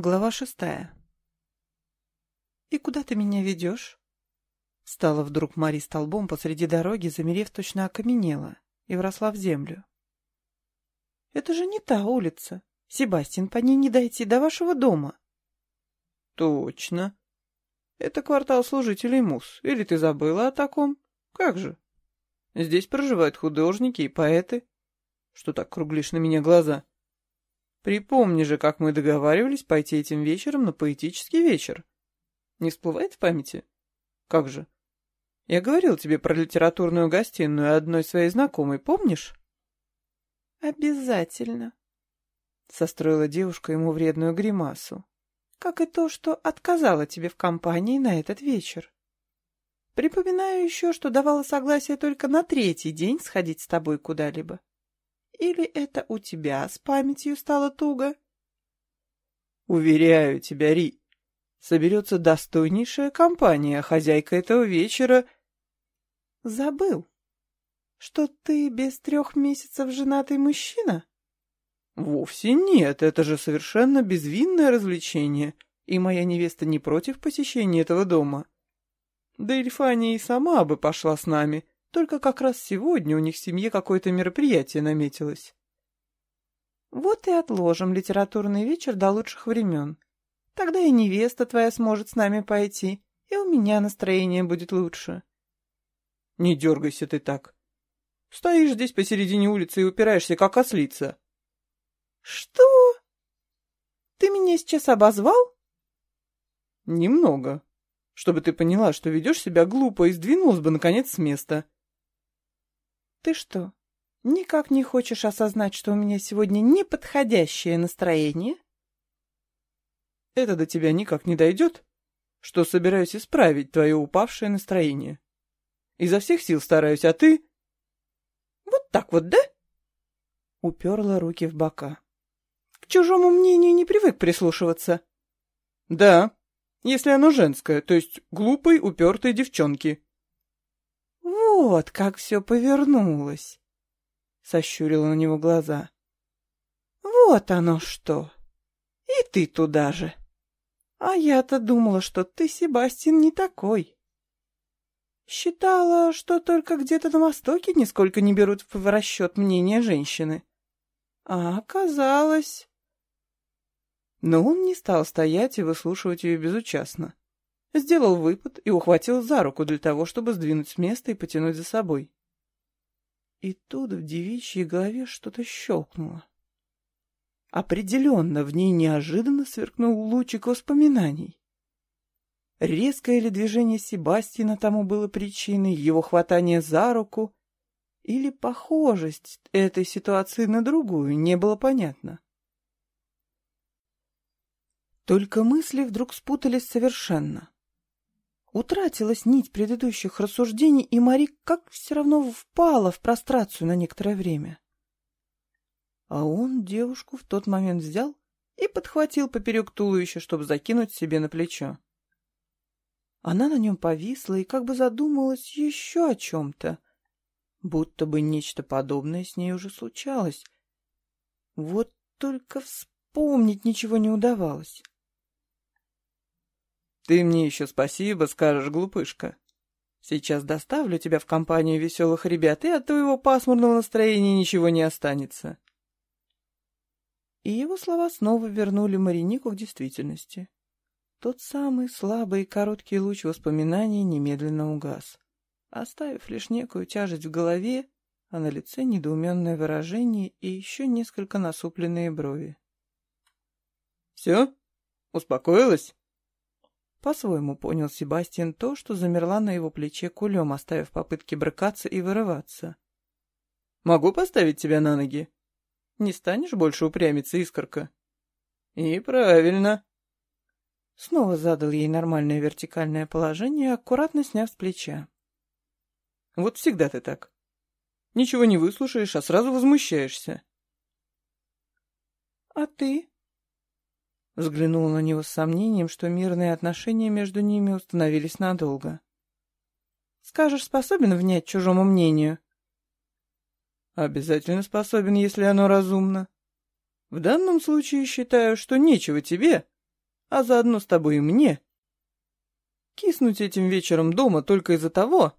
Глава шестая. «И куда ты меня ведешь?» Стала вдруг Мари столбом посреди дороги, замерев точно окаменела, и вросла в землю. «Это же не та улица. Себастьян, по ней не дойти до вашего дома». «Точно. Это квартал служителей МУС. Или ты забыла о таком? Как же? Здесь проживают художники и поэты. Что так круглишь на меня глаза?» Припомни же, как мы договаривались пойти этим вечером на поэтический вечер. Не всплывает в памяти? Как же? Я говорил тебе про литературную гостиную одной своей знакомой, помнишь? Обязательно. Состроила девушка ему вредную гримасу. Как и то, что отказала тебе в компании на этот вечер. Припоминаю еще, что давала согласие только на третий день сходить с тобой куда-либо. Или это у тебя с памятью стало туго? Уверяю тебя, Ри, соберется достойнейшая компания, хозяйка этого вечера... Забыл, что ты без трех месяцев женатый мужчина? Вовсе нет, это же совершенно безвинное развлечение, и моя невеста не против посещения этого дома. Да Эльфания и сама бы пошла с нами, только как раз сегодня у них в семье какое-то мероприятие наметилось. Вот и отложим литературный вечер до лучших времен. Тогда и невеста твоя сможет с нами пойти, и у меня настроение будет лучше. Не дергайся ты так. Стоишь здесь посередине улицы и упираешься, как ослица. Что? Ты меня сейчас обозвал? Немного. Чтобы ты поняла, что ведешь себя глупо и сдвинулась бы, наконец, с места. Ты что, никак не хочешь осознать, что у меня сегодня неподходящее настроение? Это до тебя никак не дойдет, что собираюсь исправить твое упавшее настроение. Изо всех сил стараюсь, а ты... Вот так вот, да? Уперла руки в бока. К чужому мнению не привык прислушиваться. Да, если оно женское, то есть глупой, упертой девчонки. Вот как все повернулось. Сощурила на него глаза. Вот оно что. И ты туда же. А я-то думала, что ты, Себастьян, не такой. Считала, что только где-то на Востоке нисколько не берут в расчет мнение женщины. А оказалось... Но он не стал стоять и выслушивать ее безучастно. Сделал выпад и ухватил за руку для того, чтобы сдвинуть с места и потянуть за собой. И тут в девичьей голове что-то щелкнуло. Определенно в ней неожиданно сверкнул лучик воспоминаний. Резкое ли движение Себастьяна тому было причиной, его хватание за руку, или похожесть этой ситуации на другую, не было понятно. Только мысли вдруг спутались совершенно. Утратилась нить предыдущих рассуждений, и Мари как все равно впала в прострацию на некоторое время. А он девушку в тот момент взял и подхватил поперек туловища, чтобы закинуть себе на плечо. Она на нем повисла и как бы задумалась еще о чем-то, будто бы нечто подобное с ней уже случалось. Вот только вспомнить ничего не удавалось. Ты мне еще спасибо скажешь, глупышка. Сейчас доставлю тебя в компанию веселых ребят, и от твоего пасмурного настроения ничего не останется. И его слова снова вернули Маринику к действительности. Тот самый слабый и короткий луч воспоминаний немедленно угас, оставив лишь некую тяжесть в голове, а на лице недоуменное выражение и еще несколько насупленные брови. «Все? Успокоилась?» По-своему понял Себастьян то, что замерла на его плече кулем, оставив попытки брыкаться и вырываться. «Могу поставить тебя на ноги? Не станешь больше упрямиться, искорка?» «И правильно». Снова задал ей нормальное вертикальное положение, аккуратно сняв с плеча. «Вот всегда ты так. Ничего не выслушаешь, а сразу возмущаешься». «А ты?» Взглянул на него с сомнением, что мирные отношения между ними установились надолго. «Скажешь, способен внять чужому мнению?» «Обязательно способен, если оно разумно. В данном случае считаю, что нечего тебе, а заодно с тобой и мне, киснуть этим вечером дома только из-за того,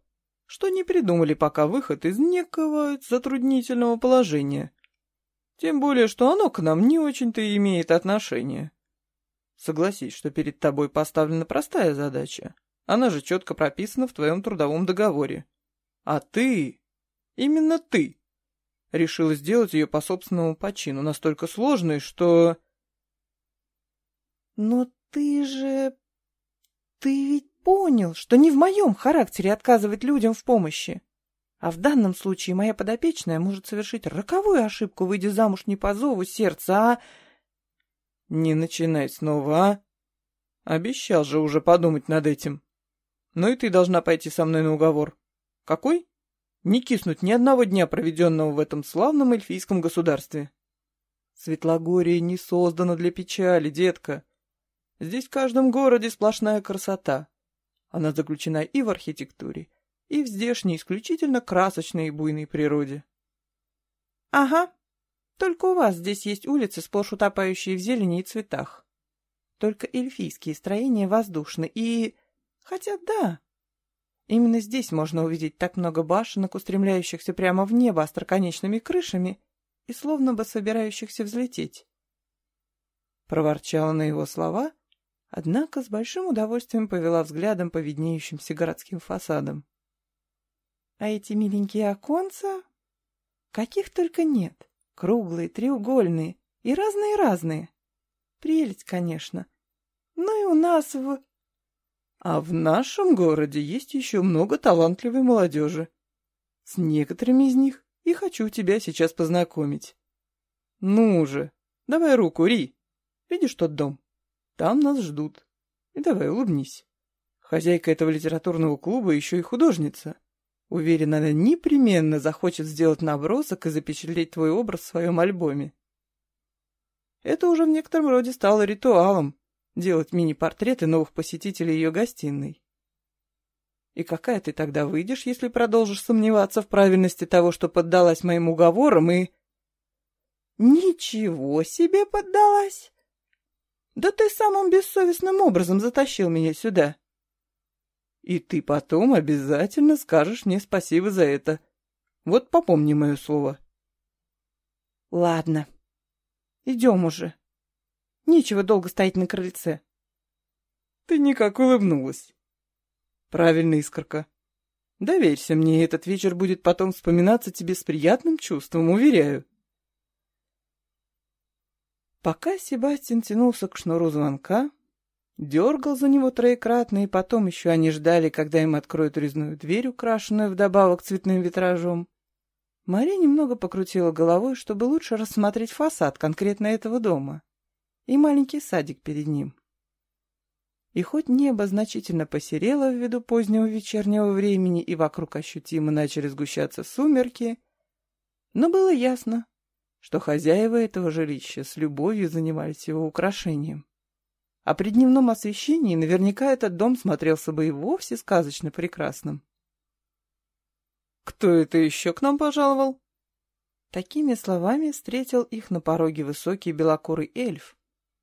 что не придумали пока выход из некого затруднительного положения. Тем более, что оно к нам не очень-то имеет отношение. Согласись, что перед тобой поставлена простая задача. Она же четко прописана в твоем трудовом договоре. А ты, именно ты, решила сделать ее по собственному почину, настолько сложной, что... Но ты же... Ты ведь понял, что не в моем характере отказывать людям в помощи. А в данном случае моя подопечная может совершить роковую ошибку, выйдя замуж не по зову сердца, а... Не начинай снова, а? Обещал же уже подумать над этим. Ну и ты должна пойти со мной на уговор. Какой? Не киснуть ни одного дня, проведенного в этом славном эльфийском государстве. Светлогорие не создано для печали, детка. Здесь в каждом городе сплошная красота. Она заключена и в архитектуре, и в здешней исключительно красочной и буйной природе. — Ага, только у вас здесь есть улицы, сплошь утопающие в зелени и цветах. Только эльфийские строения воздушны и... Хотя да, именно здесь можно увидеть так много башенок, устремляющихся прямо в небо остроконечными крышами и словно бы собирающихся взлететь. Проворчала на его слова Однако с большим удовольствием повела взглядом по виднеющимся городским фасадам. А эти миленькие оконца? Каких только нет. Круглые, треугольные и разные-разные. Прелесть, конечно. Ну и у нас в... А в нашем городе есть еще много талантливой молодежи. С некоторыми из них и хочу тебя сейчас познакомить. Ну же, давай руку, Ри. Видишь тот дом? Там нас ждут. И давай, улыбнись. Хозяйка этого литературного клуба еще и художница. Уверена, она непременно захочет сделать набросок и запечатлеть твой образ в своем альбоме. Это уже в некотором роде стало ритуалом — делать мини-портреты новых посетителей ее гостиной. И какая ты тогда выйдешь, если продолжишь сомневаться в правильности того, что поддалась моим уговорам и... Ничего себе поддалась! Да ты самым бессовестным образом затащил меня сюда. И ты потом обязательно скажешь мне спасибо за это. Вот попомни мое слово. Ладно. Идем уже. Нечего долго стоять на крыльце. Ты никак улыбнулась. Правильно, Искорка. Доверься мне, этот вечер будет потом вспоминаться тебе с приятным чувством, уверяю. Пока Себастьян тянулся к шнуру звонка, дергал за него троекратно, и потом еще они ждали, когда им откроют резную дверь, украшенную вдобавок цветным витражом, Мария немного покрутила головой, чтобы лучше рассмотреть фасад конкретно этого дома и маленький садик перед ним. И хоть небо значительно посерело ввиду позднего вечернего времени и вокруг ощутимо начали сгущаться сумерки, но было ясно, что хозяева этого жилища с любовью занимались его украшением. А при дневном освещении наверняка этот дом смотрелся бы и вовсе сказочно прекрасным. «Кто это еще к нам пожаловал?» Такими словами встретил их на пороге высокий белокурый эльф,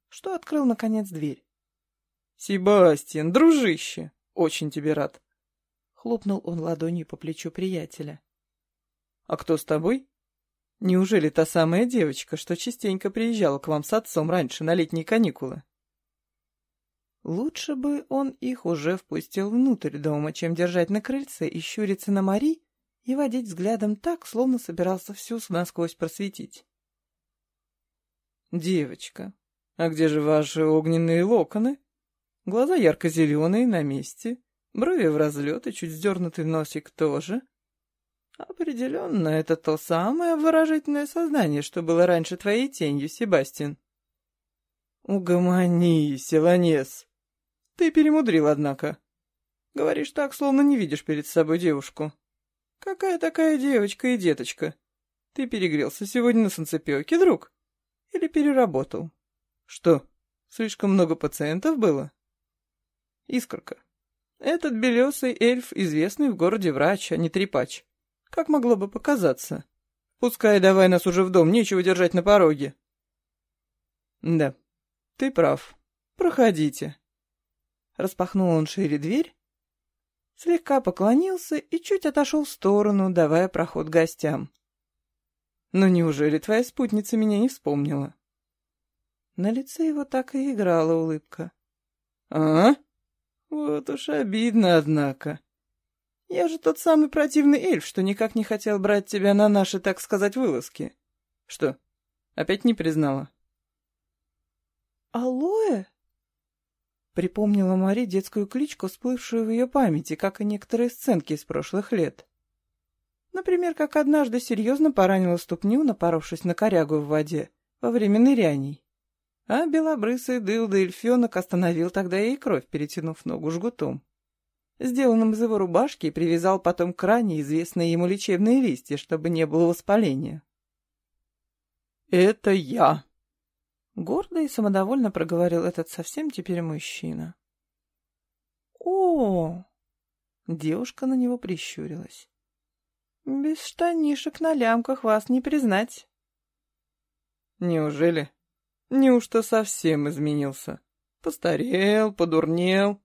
что открыл, наконец, дверь. «Себастьян, дружище, очень тебе рад!» Хлопнул он ладонью по плечу приятеля. «А кто с тобой?» Неужели та самая девочка, что частенько приезжала к вам с отцом раньше на летние каникулы? Лучше бы он их уже впустил внутрь дома, чем держать на крыльце и щуриться на Мари и водить взглядом так, словно собирался всю насквозь просветить. «Девочка, а где же ваши огненные локоны? Глаза ярко-зеленые, на месте, брови в разлет и чуть сдернутый носик тоже». Определенно, это то самое обворожительное создание, что было раньше твоей тенью, Себастьян. Угомонись, Илонес. Ты перемудрил, однако. Говоришь так, словно не видишь перед собой девушку. Какая такая девочка и деточка? Ты перегрелся сегодня на солнцепёке, друг? Или переработал? Что, слишком много пациентов было? Искорка. Этот белесый эльф известный в городе врач, а не трепач. Как могло бы показаться? Пускай давай нас уже в дом, нечего держать на пороге. Да, ты прав. Проходите». Распахнул он шире дверь, слегка поклонился и чуть отошел в сторону, давая проход гостям. «Ну неужели твоя спутница меня не вспомнила?» На лице его так и играла улыбка. «А? Вот уж обидно, однако. Я же тот самый противный эльф, что никак не хотел брать тебя на наши, так сказать, вылазки. Что, опять не признала?» «Алоэ?» Припомнила Мари детскую кличку, всплывшую в ее памяти, как и некоторые сценки из прошлых лет. Например, как однажды серьезно поранила ступню, напоровшись на корягу в воде во время ныряний. А белобрысый дылда эльфенок остановил тогда ей кровь, перетянув ногу жгутом. Сделанным из его рубашки привязал потом к ране известные ему лечебные листья, чтобы не было воспаления. «Это я!» Гордо и самодовольно проговорил этот совсем теперь мужчина. о Девушка на него прищурилась. «Без штанишек на лямках вас не признать». «Неужели? Неужто совсем изменился? Постарел, подурнел?»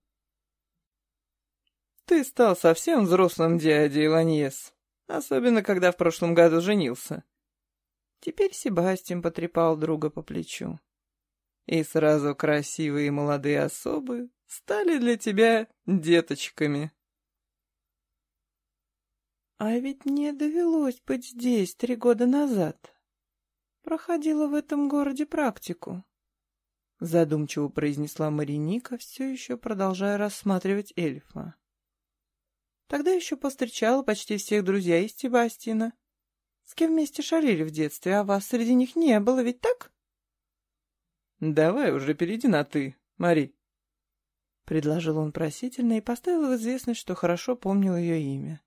«Ты стал совсем взрослым дядей, Ланьес, особенно когда в прошлом году женился. Теперь Себастьян потрепал друга по плечу. И сразу красивые молодые особы стали для тебя деточками. А ведь мне довелось быть здесь три года назад. Проходила в этом городе практику. Задумчиво произнесла Мариника, все еще продолжая рассматривать эльфа. Тогда еще повстречала почти всех друзей Себастина. С кем вместе шалили в детстве, а вас среди них не было, ведь так? Давай уже перейди на «ты», Мари. Предложил он просительно и поставил в известность, что хорошо помнил ее имя.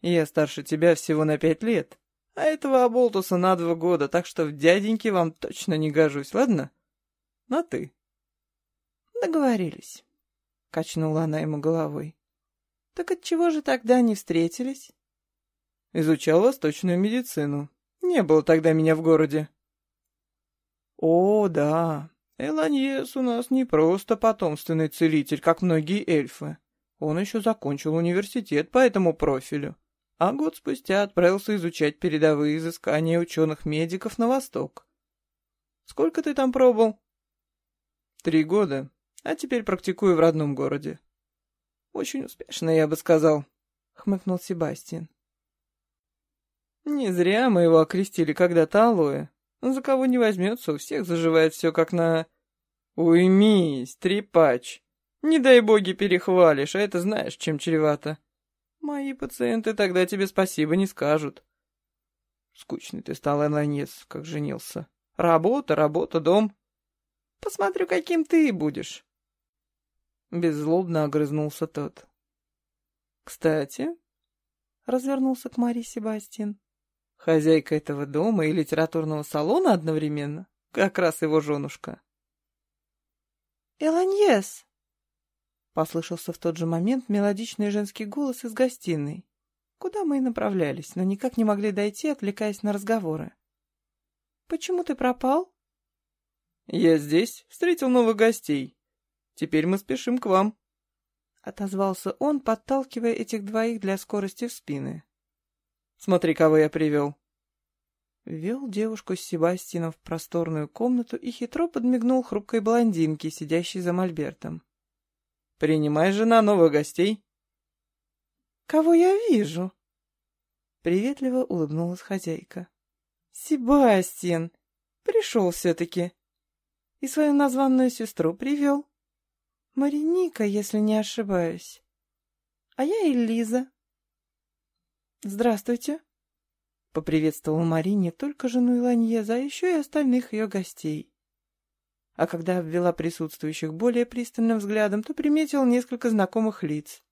Я старше тебя всего на пять лет, а этого оболтуса на два года, так что в дяденьке вам точно не гожусь, ладно? На «ты». Договорились. Качнула она ему головой. Так отчего же тогда не встретились? Изучал восточную медицину. Не было тогда меня в городе. О, да, Эланьес у нас не просто потомственный целитель, как многие эльфы. Он еще закончил университет по этому профилю, а год спустя отправился изучать передовые изыскания ученых-медиков на восток. Сколько ты там пробыл? Три года, а теперь практикую в родном городе. Очень успешно, я бы сказал, — хмыкнул Себастьян. Не зря мы его окрестили когда-то алоэ. За кого не возьмется, у всех заживает все как на... Уймись, трепач. Не дай боги перехвалишь, а это знаешь, чем чревато. Мои пациенты тогда тебе спасибо не скажут. Скучный ты стал, Эланец, как женился. Работа, работа, дом. Посмотрю, каким ты будешь. Беззлобно огрызнулся тот. Кстати, развернулся к Марии Себастьян. Хозяйка этого дома и литературного салона одновременно. Как раз его женушка. «Эланьес!» Послышался в тот же момент мелодичный женский голос из гостиной, куда мы и направлялись, но никак не могли дойти, отвлекаясь на разговоры. «Почему ты пропал?» «Я здесь, встретил новых гостей. Теперь мы спешим к вам», — отозвался он, подталкивая этих двоих для скорости в спины. Смотри, кого я привел. Вел девушку с Себастьяном в просторную комнату и хитро подмигнул хрупкой блондинке, сидящей за мольбертом. «Принимай, жена, новых гостей!» «Кого я вижу?» Приветливо улыбнулась хозяйка. «Себастьян! Пришел все-таки. И свою названную сестру привел. Мариника, если не ошибаюсь. А я Элиза, «Здравствуйте!» — поприветствовала Мари не только жену Иланьеза, а еще и остальных ее гостей. А когда обвела присутствующих более пристальным взглядом, то приметила несколько знакомых лиц.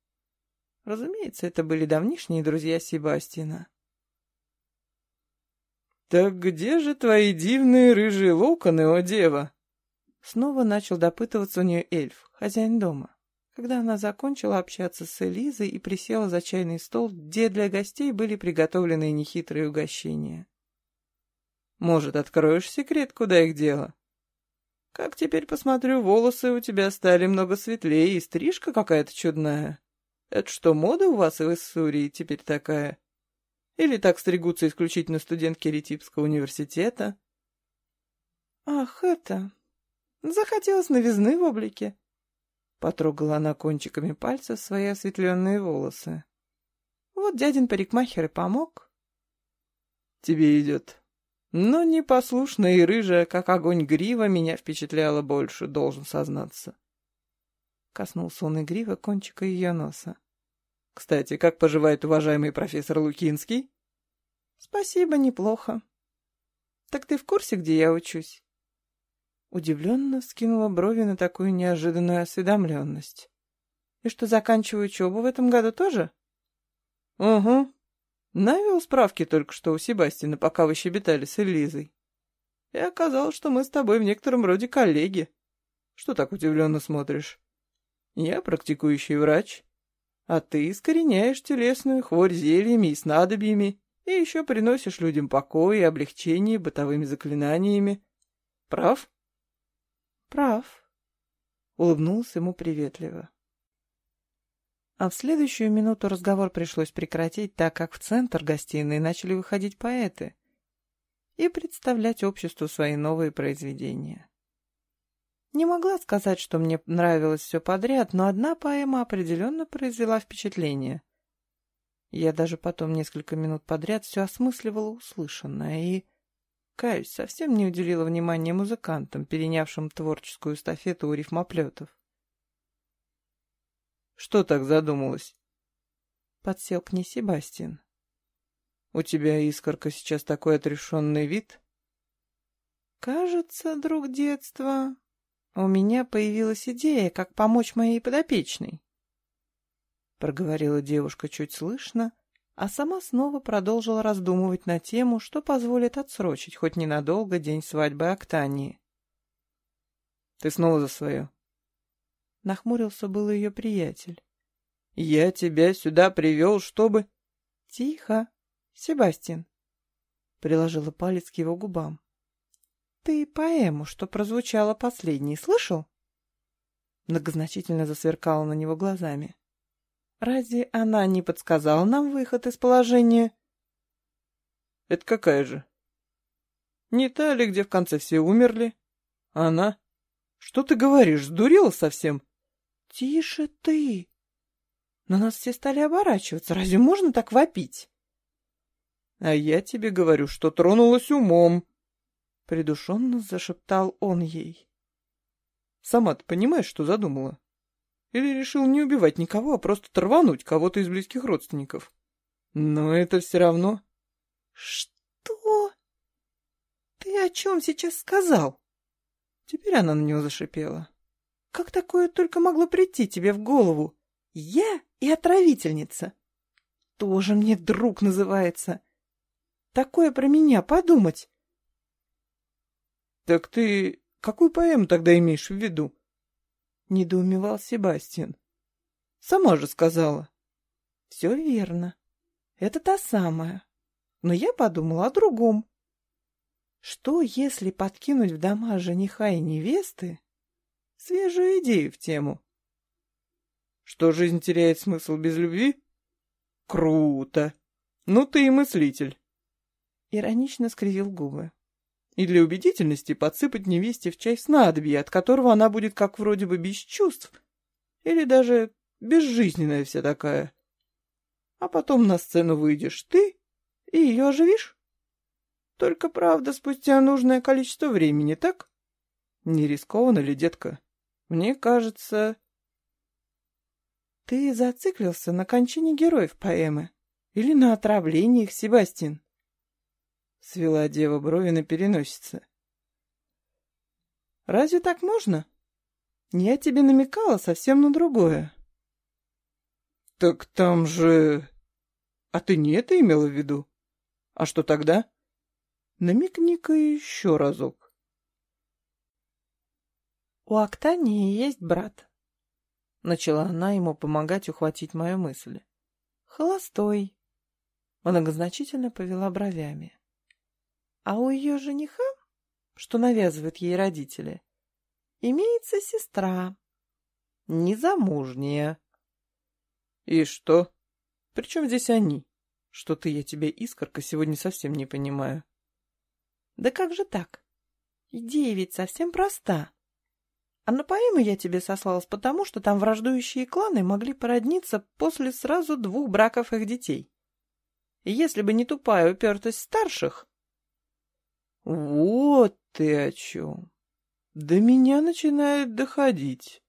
Разумеется, это были давнишние друзья Себастьяна. «Так где же твои дивные рыжие локоны, о дева?» Снова начал допытываться у нее эльф, хозяин дома когда она закончила общаться с Элизой и присела за чайный стол, где для гостей были приготовлены нехитрые угощения. «Может, откроешь секрет, куда их дело?» Как теперь посмотрю, волосы у тебя стали много светлее, и стрижка какая-то чудная. Это что, мода у вас в Иссурии теперь такая? Или так стригутся исключительно студентки Ретипского университета? Ах, это... Захотелось новизны в облике. Потрогала она кончиками пальцев свои осветленные волосы. Вот дядин парикмахер и помог. Тебе идет. Но непослушная и рыжая, как огонь грива, меня впечатляла больше, должен сознаться. Коснулся он игриво кончика ее носа. Кстати, как поживает уважаемый профессор Лукинский? Спасибо, неплохо. Так ты в курсе, где я учусь? Удивленно скинула брови на такую неожиданную осведомленность. И что, заканчиваю учебу в этом году тоже? Угу. Навел справки только что у Себастина, пока вы щебетали с Элизой. И оказалось, что мы с тобой в некотором роде коллеги. Что так удивленно смотришь? Я практикующий врач, а ты искореняешь телесную хворь зельями и снадобьями, и еще приносишь людям покой и облегчение бытовыми заклинаниями. Прав? Прав. Улыбнулся ему приветливо. А в следующую минуту разговор пришлось прекратить, так как в центр гостиной начали выходить поэты и представлять обществу свои новые произведения. Не могла сказать, что мне нравилось все подряд, но одна поэма определенно произвела впечатление. Я даже потом несколько минут подряд все осмысливала услышанное и Каюсь, совсем не уделила внимания музыкантам, перенявшим творческую эстафету у рифмоплетов. «Что так задумалась?» Подсел к ней Себастьян. «У тебя, Искорка, сейчас такой отрешенный вид?» «Кажется, друг детства, у меня появилась идея, как помочь моей подопечной», — проговорила девушка чуть слышно, а сама снова продолжила раздумывать на тему, что позволит отсрочить хоть ненадолго день свадьбы Октании. «Ты снова за свое?» Нахмурился был ее приятель. «Я тебя сюда привел, чтобы...» «Тихо, Себастьян!» Приложила палец к его губам. «Ты поэму, что прозвучала последней, слышал?» Многозначительно засверкала на него глазами. Разве она не подсказала нам выход из положения? Это какая же? Не та ли, где в конце все умерли? Она? Что ты говоришь, сдурела совсем? Тише ты. На нас все стали оборачиваться. Разве можно так вопить? А я тебе говорю, что тронулась умом. Придушенно зашептал он ей. Сама ты понимаешь, что задумала? Или решил не убивать никого, а просто торвануть кого-то из близких родственников? Но это все равно... Что? Ты о чем сейчас сказал? Теперь она на него зашипела. Как такое только могло прийти тебе в голову? Я и отравительница. Тоже мне друг называется. Такое про меня подумать. Так ты какую поэму тогда имеешь в виду? Недоумевал Себастьян. Сама же сказала. Все верно. Это та самая. Но я подумала о другом. Что, если подкинуть в дома жениха и невесты свежую идею в тему? Что жизнь теряет смысл без любви? Круто! Ну ты и мыслитель. Иронично скривил губы и для убедительности подсыпать невесте в чай снадобье, от которого она будет как вроде бы без чувств, или даже безжизненная вся такая. А потом на сцену выйдешь ты и ее оживишь. Только, правда, спустя нужное количество времени, так? Не рискованно ли, детка? Мне кажется... Ты зациклился на кончине героев поэмы или на отравлении их, Себастьян? Свела дева брови на переносице. «Разве так можно? Я тебе намекала совсем на другое». «Так там же...» «А ты не это имела в виду? А что тогда?» «Намекни-ка еще разок». «У Актании есть брат». Начала она ему помогать ухватить мою мысль. «Холостой». Многозначительно повела бровями. А у ее жениха, что навязывают ей родители, имеется сестра. Незамужняя. И что? Причем здесь они? Что-то я тебя, искорка, сегодня совсем не понимаю. Да как же так? Идея ведь совсем проста. А на поэму я тебе сослалась потому, что там враждующие кланы могли породниться после сразу двух браков их детей. И если бы не тупая упертость старших... Вот ты о чем. До меня начинает доходить.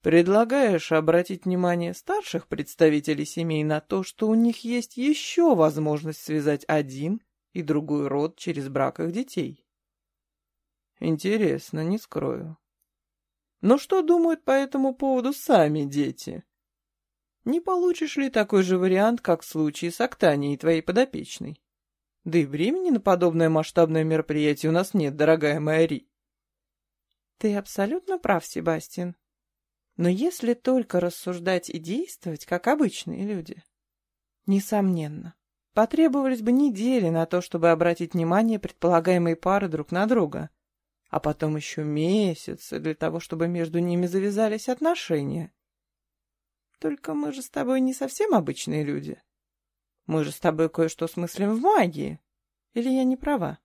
Предлагаешь обратить внимание старших представителей семей на то, что у них есть еще возможность связать один и другой род через брак их детей. Интересно, не скрою. Но что думают по этому поводу сами дети? Не получишь ли такой же вариант, как в случае с Октанией, твоей подопечной? Да и времени на подобное масштабное мероприятие у нас нет, дорогая моя Ри. Ты абсолютно прав, Себастьян. Но если только рассуждать и действовать, как обычные люди, несомненно, потребовались бы недели на то, чтобы обратить внимание предполагаемой пары друг на друга — а потом еще месяцы для того, чтобы между ними завязались отношения. Только мы же с тобой не совсем обычные люди. Мы же с тобой кое-что смыслим в магии. Или я не права?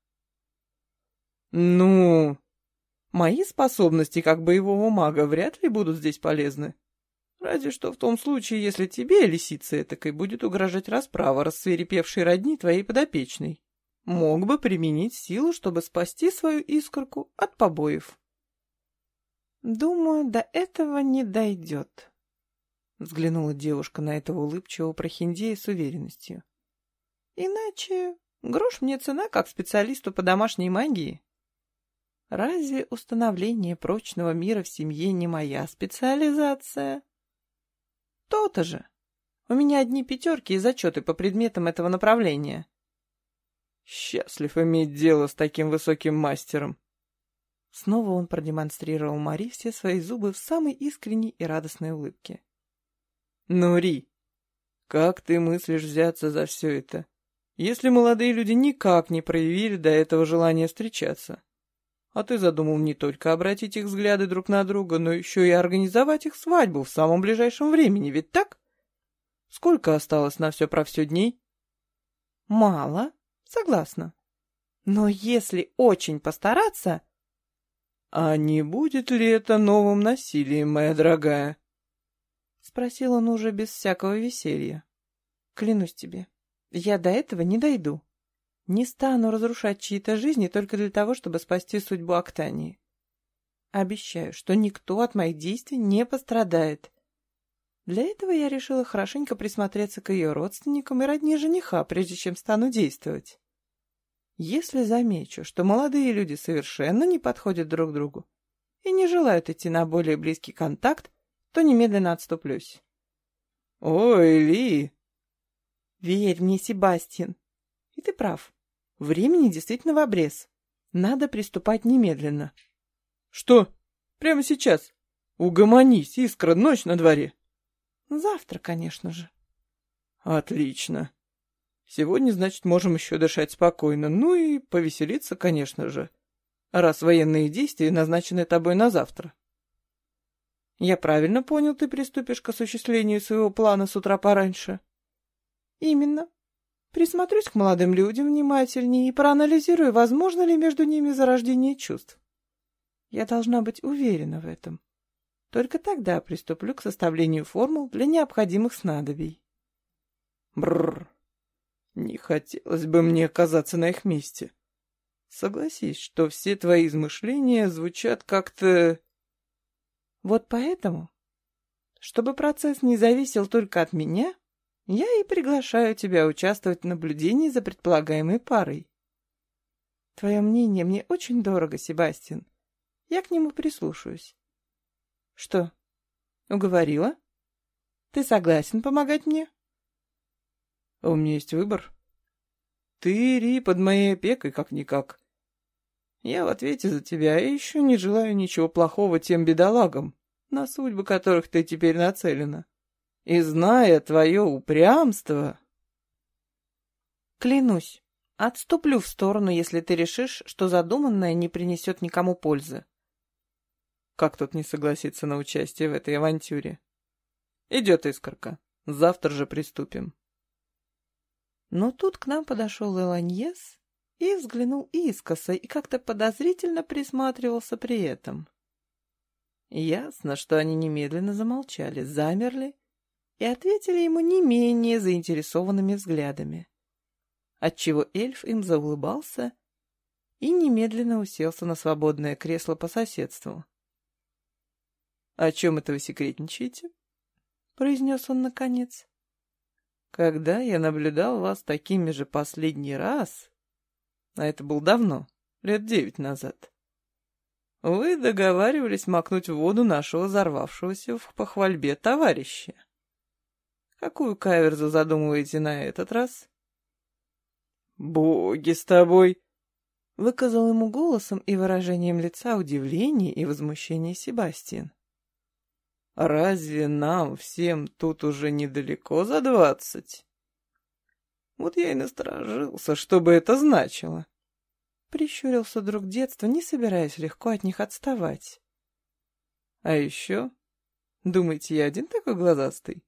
Ну, мои способности как боевого мага вряд ли будут здесь полезны. Разве что в том случае, если тебе, лисица этакой, будет угрожать расправа рассверепевшей родни твоей подопечной мог бы применить силу, чтобы спасти свою искорку от побоев. «Думаю, до этого не дойдет», — взглянула девушка на этого улыбчивого прохиндея с уверенностью. «Иначе грош мне цена как специалисту по домашней магии. Разве установление прочного мира в семье не моя специализация?» «То-то же. У меня одни пятерки и зачеты по предметам этого направления». Счастлив иметь дело с таким высоким мастером. Снова он продемонстрировал Мари все свои зубы в самой искренней и радостной улыбке. «Ну, Ри, как ты мыслишь взяться за все это, если молодые люди никак не проявили до этого желания встречаться? А ты задумал не только обратить их взгляды друг на друга, но еще и организовать их свадьбу в самом ближайшем времени, ведь так? Сколько осталось на все про все дней?» «Мало», Согласна. Но если очень постараться... А не будет ли это новым насилием, моя дорогая? Спросил он уже без всякого веселья. Клянусь тебе, я до этого не дойду. Не стану разрушать чьи-то жизни только для того, чтобы спасти судьбу Актании. Обещаю, что никто от моих действий не пострадает. Для этого я решила хорошенько присмотреться к ее родственникам и родне жениха, прежде чем стану действовать. Если замечу, что молодые люди совершенно не подходят друг другу и не желают идти на более близкий контакт, то немедленно отступлюсь. «Ой, Ли!» «Верь мне, Себастьян. И ты прав. Времени действительно в обрез. Надо приступать немедленно». «Что? Прямо сейчас? Угомонись, искра, ночь на дворе». «Завтра, конечно же». «Отлично. Сегодня, значит, можем еще дышать спокойно. Ну и повеселиться, конечно же. Раз военные действия назначены тобой на завтра. Я правильно понял, ты приступишь к осуществлению своего плана с утра пораньше? Именно. Присмотрюсь к молодым людям внимательнее и проанализирую, возможно ли между ними зарождение чувств. Я должна быть уверена в этом. Только тогда приступлю к составлению формул для необходимых снадобий. Бррр. Не хотелось бы мне оказаться на их месте. Согласись, что все твои измышления звучат как-то... Вот поэтому, чтобы процесс не зависел только от меня, я и приглашаю тебя участвовать в наблюдении за предполагаемой парой. Твое мнение мне очень дорого, Себастьян. Я к нему прислушаюсь. Что, уговорила? Ты согласен помогать мне? А у меня есть выбор. Ты, Ри, под моей опекой как-никак. Я в ответе за тебя и еще не желаю ничего плохого тем бедолагам, на судьбы которых ты теперь нацелена. И зная твое упрямство... Клянусь, отступлю в сторону, если ты решишь, что задуманное не принесет никому пользы. Как тут не согласиться на участие в этой авантюре? Идет искорка. Завтра же приступим. Но тут к нам подошел Эланьес и взглянул искоса и как-то подозрительно присматривался при этом. Ясно, что они немедленно замолчали, замерли и ответили ему не менее заинтересованными взглядами, отчего эльф им заулыбался и немедленно уселся на свободное кресло по соседству. «О чем это вы секретничаете?» — произнес он наконец. «Когда я наблюдал вас такими же последний раз, а это было давно, лет девять назад, вы договаривались макнуть в воду нашего взорвавшегося в похвальбе товарища. Какую каверзу задумываете на этот раз?» «Боги с тобой!» Выказал ему голосом и выражением лица удивление и возмущение Себастьян. Разве нам всем тут уже недалеко за двадцать? Вот я и насторожился, что бы это значило. Прищурился друг детства, не собираясь легко от них отставать. А еще, думаете, я один такой глазастый?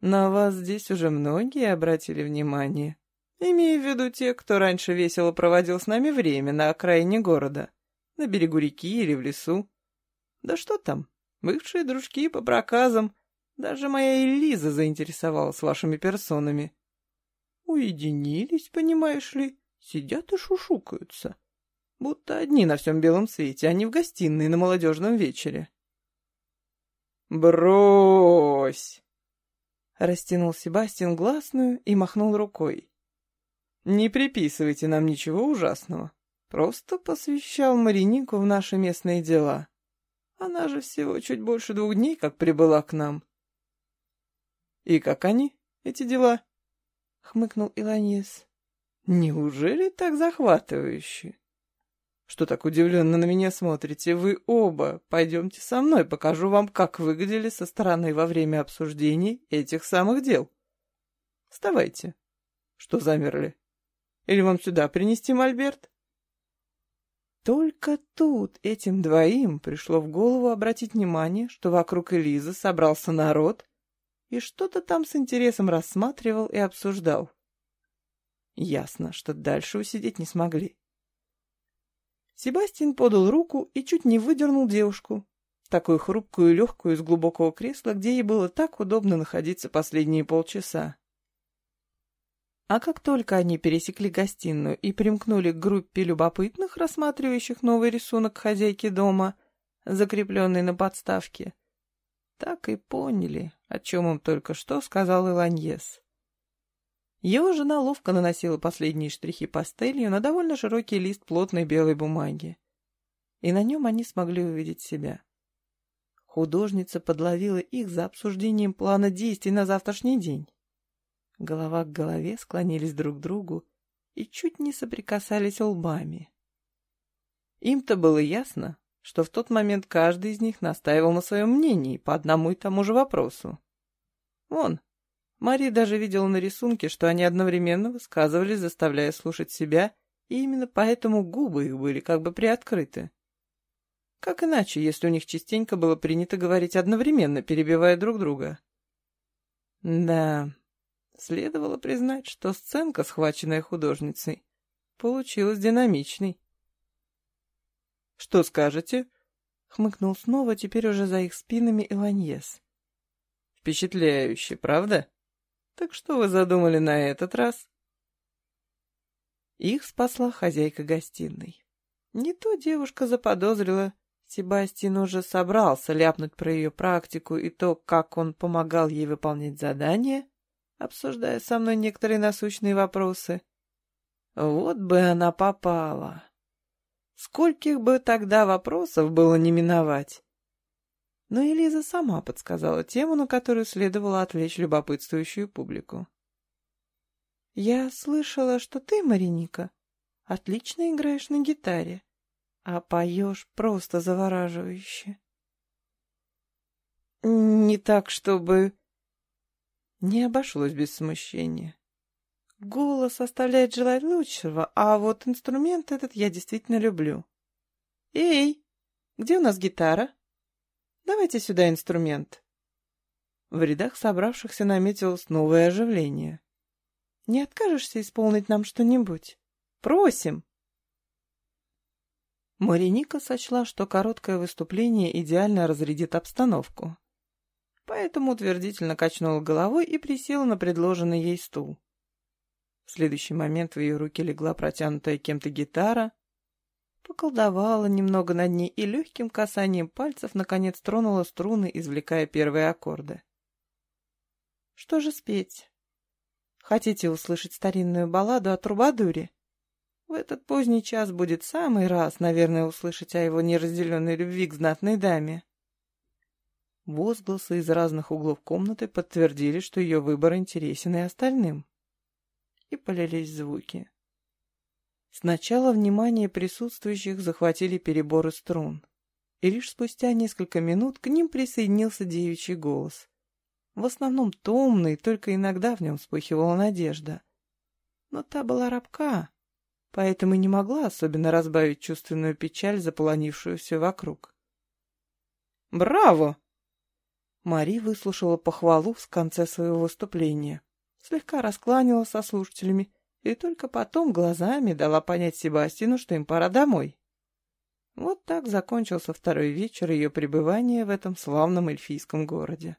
На вас здесь уже многие обратили внимание, имея в виду те, кто раньше весело проводил с нами время на окраине города, на берегу реки или в лесу. Да что там, Бывшие дружки по проказам. Даже моя Элиза заинтересовалась вашими персонами. Уединились, понимаешь ли, сидят и шушукаются. Будто одни на всем белом свете, а не в гостиной на молодежном вечере. «Брось!» Растянул Себастьян гласную и махнул рукой. «Не приписывайте нам ничего ужасного. Просто посвящал Маринику в наши местные дела. Она же всего чуть больше двух дней, как прибыла к нам. И как они, эти дела? Хмыкнул Иланис. Неужели так захватывающе? Что так удивленно на меня смотрите? Вы оба. Пойдемте со мной, покажу вам, как выглядели со стороны во время обсуждений этих самых дел. Вставайте. Что замерли? Или вам сюда принести мольберт? Только тут этим двоим пришло в голову обратить внимание, что вокруг Элизы собрался народ и что-то там с интересом рассматривал и обсуждал. Ясно, что дальше усидеть не смогли. Себастьян подал руку и чуть не выдернул девушку, такую хрупкую и легкую из глубокого кресла, где ей было так удобно находиться последние полчаса. А как только они пересекли гостиную и примкнули к группе любопытных, рассматривающих новый рисунок хозяйки дома, закрепленный на подставке, так и поняли, о чем им только что сказал Иланьес. Его жена ловко наносила последние штрихи пастелью на довольно широкий лист плотной белой бумаги. И на нем они смогли увидеть себя. Художница подловила их за обсуждением плана действий на завтрашний день голова к голове склонились друг к другу и чуть не соприкасались лбами. Им-то было ясно, что в тот момент каждый из них настаивал на своем мнении по одному и тому же вопросу. Вон, Мари даже видела на рисунке, что они одновременно высказывались, заставляя слушать себя, и именно поэтому губы их были как бы приоткрыты. Как иначе, если у них частенько было принято говорить одновременно, перебивая друг друга? Да, Следовало признать, что сценка, схваченная художницей, получилась динамичной. «Что скажете?» — хмыкнул снова, теперь уже за их спинами Иланьес. «Впечатляюще, правда? Так что вы задумали на этот раз?» Их спасла хозяйка гостиной. Не то девушка заподозрила, Себастьян уже собрался ляпнуть про ее практику и то, как он помогал ей выполнять задания, обсуждая со мной некоторые насущные вопросы. Вот бы она попала. Скольких бы тогда вопросов было не миновать. Но Элиза сама подсказала тему, на которую следовало отвлечь любопытствующую публику. «Я слышала, что ты, Мариника, отлично играешь на гитаре, а поешь просто завораживающе». «Не так, чтобы...» Не обошлось без смущения. Голос оставляет желать лучшего, а вот инструмент этот я действительно люблю. «Эй!» Где у нас гитара? Давайте сюда инструмент. В рядах собравшихся наметилось новое оживление. Не откажешься исполнить нам что-нибудь? Просим!» Мариника сочла, что короткое выступление идеально разрядит обстановку. Поэтому утвердительно качнула головой и присела на предложенный ей стул. В следующий момент в ее руки легла протянутая кем-то гитара, поколдовала немного над ней и легким касанием пальцев наконец тронула струны, извлекая первые аккорды. «Что же спеть? Хотите услышать старинную балладу о Трубадуре?» В этот поздний час будет самый раз, наверное, услышать о его неразделенной любви к знатной даме. Возгласы из разных углов комнаты подтвердили, что ее выбор интересен и остальным. И полились звуки. Сначала внимание присутствующих захватили переборы струн, и лишь спустя несколько минут к ним присоединился девичий голос. В основном томный, только иногда в нем вспыхивала надежда. Но та была рабка, поэтому не могла особенно разбавить чувственную печаль, заполонившую все вокруг. «Браво!» Мари выслушала похвалу в конце своего выступления, слегка раскланялась со слушателями и только потом глазами дала понять Себастину, что им пора домой. Вот так закончился второй вечер ее пребывания в этом славном эльфийском городе.